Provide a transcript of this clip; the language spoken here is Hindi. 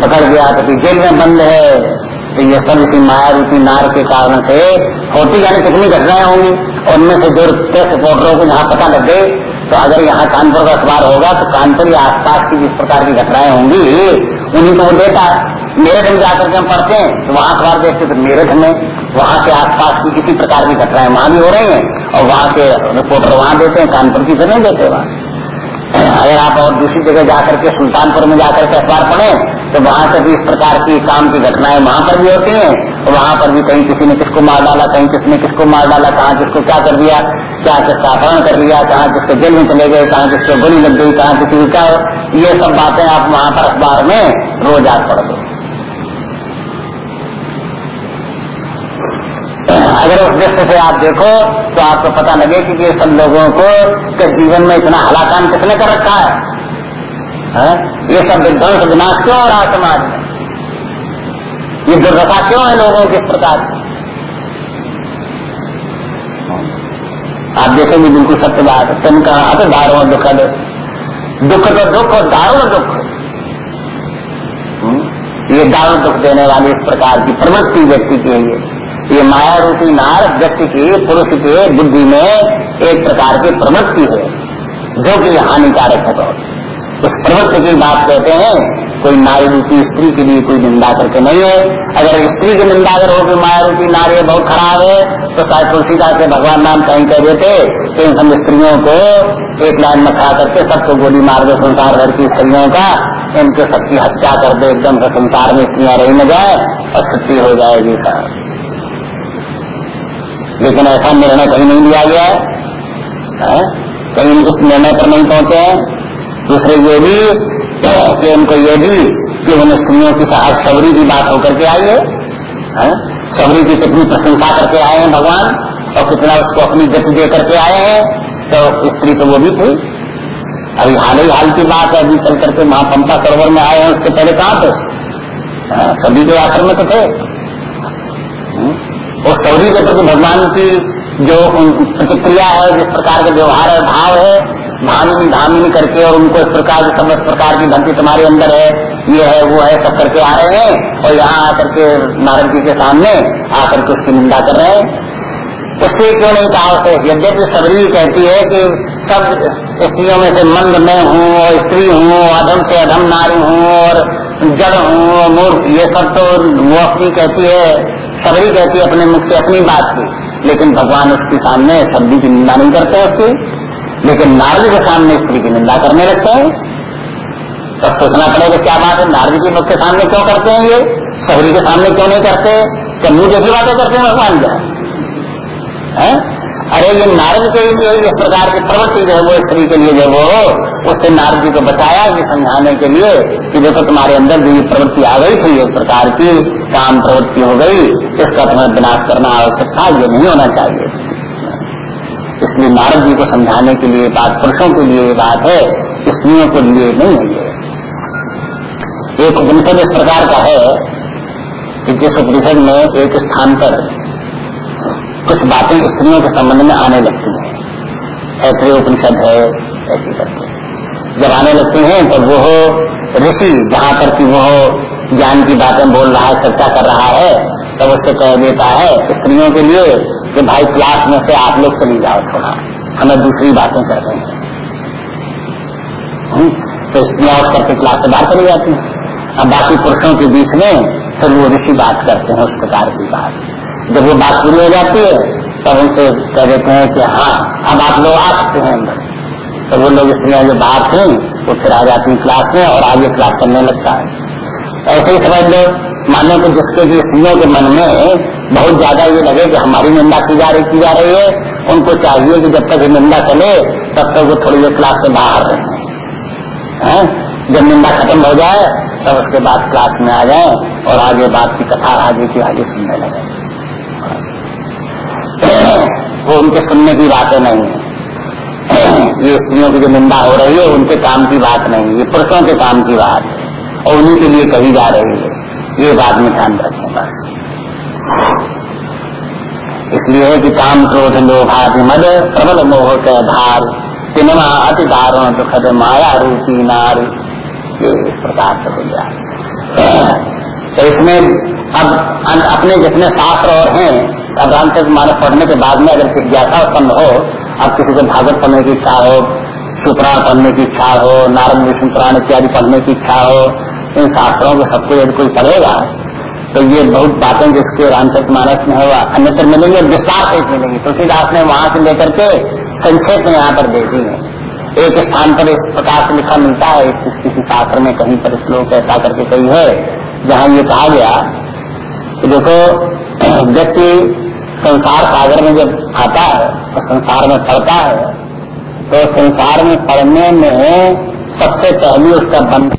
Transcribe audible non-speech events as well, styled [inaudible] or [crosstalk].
पकड़ गया तो जेल में बंद है। तो ये सब इसी माया रूपी नार के कारण से होती जाने कितनी घटनाएँ होंगी, उनमें से जो प्रेस रिपोर्टरों को जहाँ पता लग गए तो अगर यहाँ कानपुर का अखबार होगा तो कानपुर या आसपास की जिस प्रकार की घटनाएँ होंगी, उन्हीं को वो देता। है मेरठ में जाकर के हम पढ़ते हैं तो वहाँ अखबार देखते तो मेरठ में वहाँ के आसपास की किसी प्रकार की घटनाएँ वहाँ भी हो रही हैं, और वहाँ के रिपोर्टर वहाँ देते हैं, कानपुर की नहीं देते वहाँ। अगर आप और दूसरी जगह जाकर के सुल्तानपुर में जाकर के अखबार पढ़े तो वहाँ से भी इस प्रकार की काम की घटनाएँ वहाँ पर भी होती हैं। और वहाँ पर भी कहीं किसी ने किसको मार डाला कहीं किसी ने किसको मार डाला कहाँ किसको क्या कर दिया क्या किसका अपहरण कर लिया कहाँ किसको जेल में चले गए कहाँ किसको गोली लग गई कहाँ किसी क्या ये सब बातें आप वहाँ पर अखबार में रोज आज पढ़। दो अगर उस दृष्टि से आप देखो तो आपको पता लगे कि ये सब लोगों को के जीवन में इतना हलाकान किसने कर रखा है, है? ये सब विध्वंस विनाश क्यों हो रहा समाज में? ये दुर्दशा क्यों है लोगों के प्रकार आप देखेंगे बिल्कुल सत्य बात तुम कहा? तो दारुण दुख दुख तो दुख और दारुण दुख। हम्म? ये दारुण दुख देने वाली इस प्रकार की प्रवृत्ति व्यक्ति की ये ये माया रूपी नार व्यक्ति की, पुरुष के बुद्धि में एक प्रकार की प्रवृत्ति है, जो कि हानिकारक है। बहुत उस प्रवृत्ति की बात कहते हैं, कोई नारी रूपी स्त्री के लिए कोई निंदा करके नहीं है। अगर स्त्री की निंदा अगर हो माया रूपी नारी बहुत खराब है तो शायद तुलसीदास के भगवान नाम कहीं कह देते कि इन सब स्त्रियों को एक लाइन में खड़ा करके सबको गोली मार दो संसार भर की स्त्रियों का। इनके सबकी हत्या कर दो, एकदम से संसार में स्त्रियाँ रही न जाए और छुट्टी हो जाएगी साहब लेकिन ऐसा निर्णय कहीं नहीं लिया गया है? कहीं उस निर्णय पर नहीं पहुँचे हैं। दूसरे ये भी कि उनको ये भी कि उन स्त्रियों की साहब सबरी की बात होकर के आई है सबरी की कितनी प्रशंसा करके आए हैं भगवान, और कितना उसको अपनी गति दे करके आए हैं तो स्त्री तो वो भी थी। अभी हाल ही हाल की बात है, अभी चल करके महापंपा सरोवर में आए हैं, उसके पहले कहाँ थे? सभी के आश्रम में तो थे। और सौरी के प्रति भगवान की जो प्रतिक्रिया है, जिस प्रकार का व्यवहार है, भाव है धामिनी धामिनी करके और उनको इस प्रकार की समस्त प्रकार की भक्ति तुम्हारे अंदर है, ये है, वो है, सब करके आ रहे हैं और यहाँ आकर के नारद जी के सामने आकर के उसकी निंदा कर रहे हैं। उससे क्यों नहीं कहा उसे? यद्यपि सबरी कहती है कि सब स्त्रियों में से मंद में हूँ और स्त्री हूँ, अधम से अधम नारी हूँ और जड़ हूँ मूर्ख, ये सब तो वो अपनी कहती है, सबरी कहती है अपने मुख से अपनी बात की। लेकिन भगवान उसके सामने सब्ज़ी की निंदा नहीं करते उसकी। लेकिन नारद के सामने स्त्री की निंदा करने लगते हैं। तो सोचना पड़ेगा क्या बात है, नारद के मुख के सामने क्यों करते हैं ये? सबरी के सामने क्यों नहीं करते? क्या मुँह जैसी बातें करते हैं भगवान क्या है? अरे ये नारद के लिए इस प्रकार की प्रवृत्ति जो है वो स्त्री के लिए जो वो, उससे नारद जी को बताया ये समझाने के लिए कि देखो तुम्हारे अंदर जो ये प्रवृत्ति आ गई थी, एक प्रकार की काम प्रवृत्ति हो गई, इसका तुम्हें विनाश करना आवश्यक था, ये नहीं होना चाहिए। इसलिए नारद जी को समझाने के लिए, बात पुरुषों के लिए बात है स्त्रियों के लिए नहीं है एक उपनिषद इस प्रकार का है कि जिस उपनिषद में एक स्थान पर कुछ बातें स्त्रियों के संबंध में आने लगती हैं। ऐसे उपनिषद है, ऐसी करके जब आने लगती हैं तो वो ऋषि, जहाँ पर कि वो ज्ञान की बातें बोल रहा है, चर्चा कर रहा है, तब उससे कह देता है, स्त्रियों के लिए कि भाई क्लास में से आप लोग चली जाओ थोड़ा। हमें दूसरी बातें कर रहे हैं। हम्म, तो उठ करके क्लास से बाहर चली जाती है। अब बाकी पुरुषों के बीच में फिर वो ऋषि बात करते हैं उस प्रकार की बात। जब वो बात पूरी हो जाती है तब उनसे कह देते हैं कि हाँ अब आप लोग आ सकते हैं अंदर। तो वो लोग स्त्रियाँ जो बाहर थी वो फिर आ जाती क्लास में और आगे क्लास करने लगता है। ऐसे ही समझ लो मानो कि जिसके भी स्त्रियों के मन में बहुत ज़्यादा ये लगे कि हमारी निंदा की जा रही की जा रही है। उनको चाहिए कि जब तक निंदा चले, तब तक वो थोड़ी देर क्लास से बाहर रहे। जब निंदा खत्म हो जाए, तब उसके बाद क्लास में आ जाए और आगे बात की कथा आगे की आगे सुनने लगे। [coughs] वो उनके सुनने की बातें नहीं है। [coughs] ये स्त्रियों की जो निंदा हो रही है, उनके काम की बात नहीं ये पुरुषों के काम की बात है और उन्हीं के लिए कही जा रही है। ये बात में ध्यान रखें बस इसलिए कि काम क्रोध लोभादि मद, प्रबल मोह के धार सिनेमा, अति दारुण, दुखद, माया रूपी नार, ये इस प्रकार से हो गया। तो इसमें अब अपने जितने शास्त्र और हैं, अब रामचरित मानस पढ़ने के बाद में अगर जिज्ञासा उत्पन्न हो, अब किसी को भागवत पढ़ने की इच्छा हो सुपुराण पढ़ने की इच्छा हो, नारद विष्णु पुराण इत्यादि पढ़ने की इच्छा हो इन शास्त्रों को सबको यदि कोई पढ़ेगा तो ये बहुत बातें जिसके रामचरित मानस में होगा अन्यत्र मिलेंगे और विस्तार से मिलेंगी। तुलसीदास ने वहाँ से लेकर के संक्षेप में यहाँ पर दे दी है। एक स्थान पर इस प्रकार से लिखा मिलता है किसी शास्त्र में कहीं पर श्लोक ऐसा करके कही है, जहाँ ये कहा गया कि देखो, व्यक्ति संसार सागर में जब आता है तो संसार में पड़ता है तो संसार में पढ़ने में सबसे पहले उसका बंध